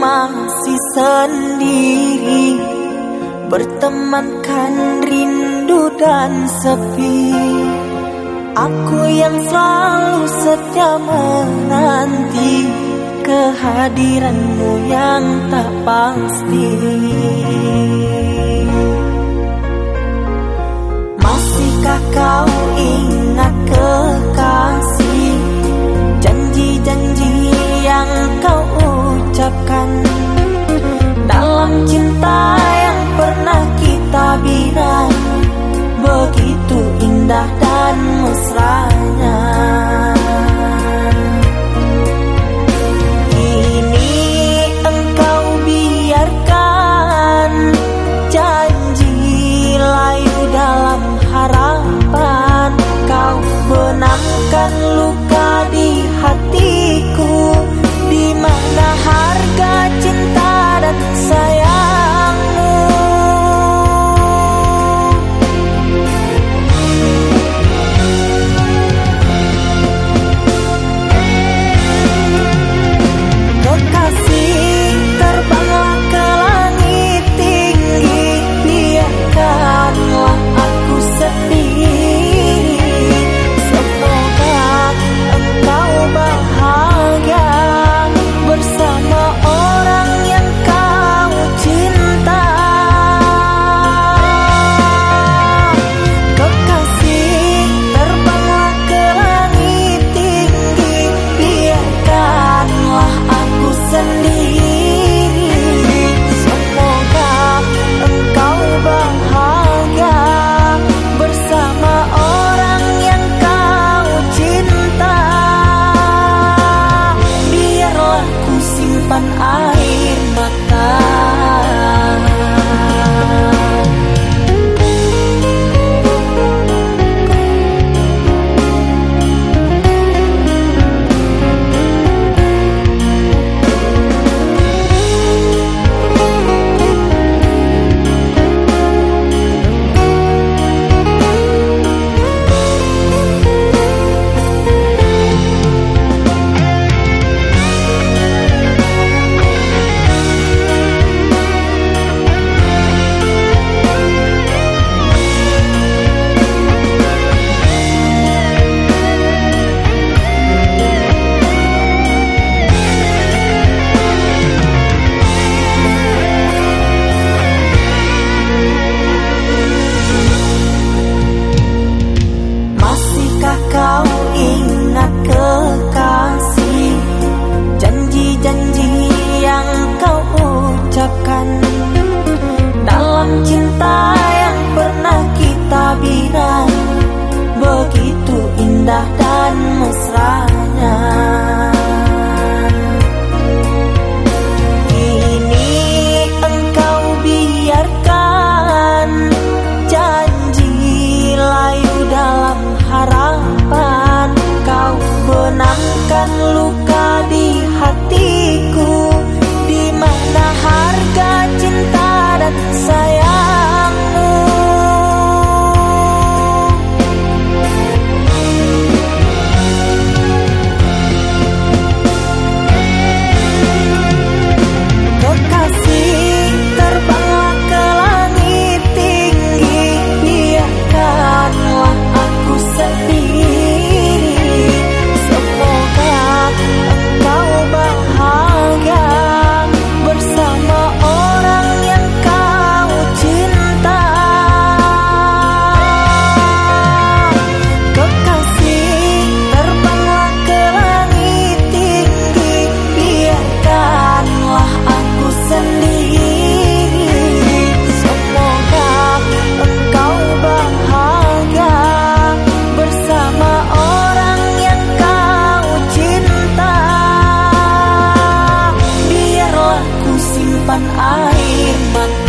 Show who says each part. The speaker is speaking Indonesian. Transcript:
Speaker 1: masih sendiri. Bertemankan rindu dan sepi. Aku yang selalu setia menanti Kehadiranmu yang tak pasti. Masihkah kau ingat kekasih? indah dan mesra My.